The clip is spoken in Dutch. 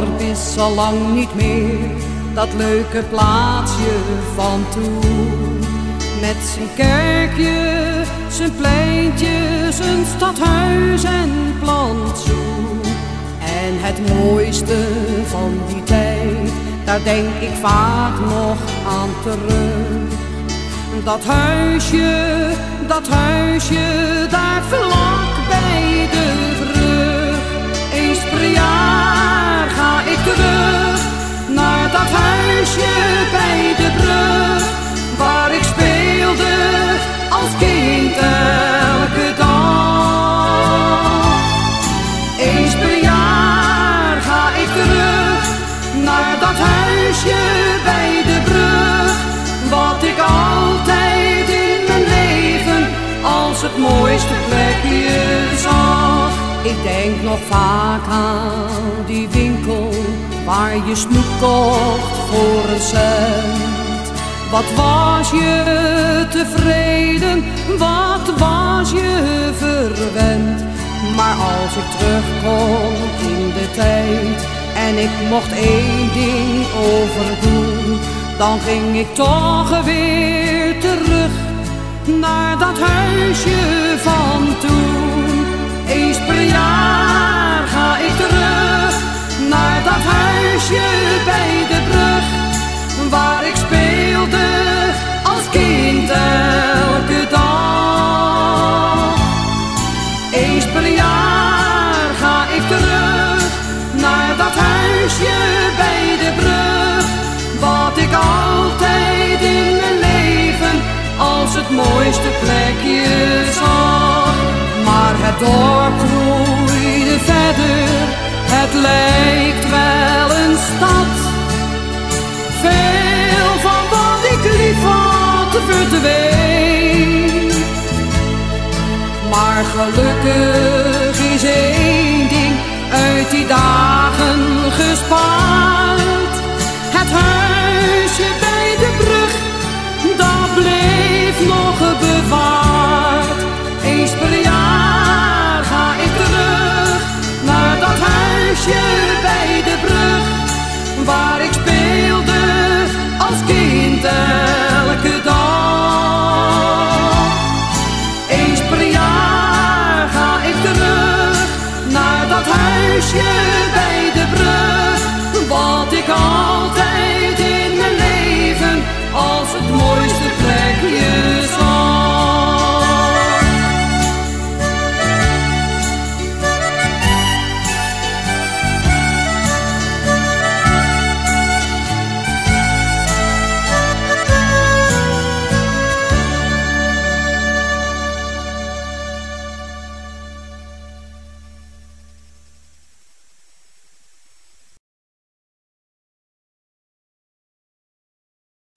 dorp is al lang niet meer dat leuke plaatsje van toen. Met zijn kerkje, zijn pleintje, zijn stadhuis en plantsoen. En het mooiste van die tijd, daar denk ik vaak nog aan terug. Dat huisje, dat huisje, daar vlak bij de brug. Eens per jaar huisje bij de brug. Wat ik altijd in mijn leven als het mooiste plekje zag. Ik denk nog vaak aan die winkel waar je snoep kocht voor een cent. Wat was je tevreden, wat was je verwend. Maar als ik terugkom in de tijd en ik mocht één ding overdoen, dan ging ik toch weer terug naar dat huisje van dorp groeide verder, het lijkt wel een stad. Veel van wat ik lief had verdween. Maar gelukkig als kind elke dag. Eens per jaar ga ik terug naar dat huisje bij de brug,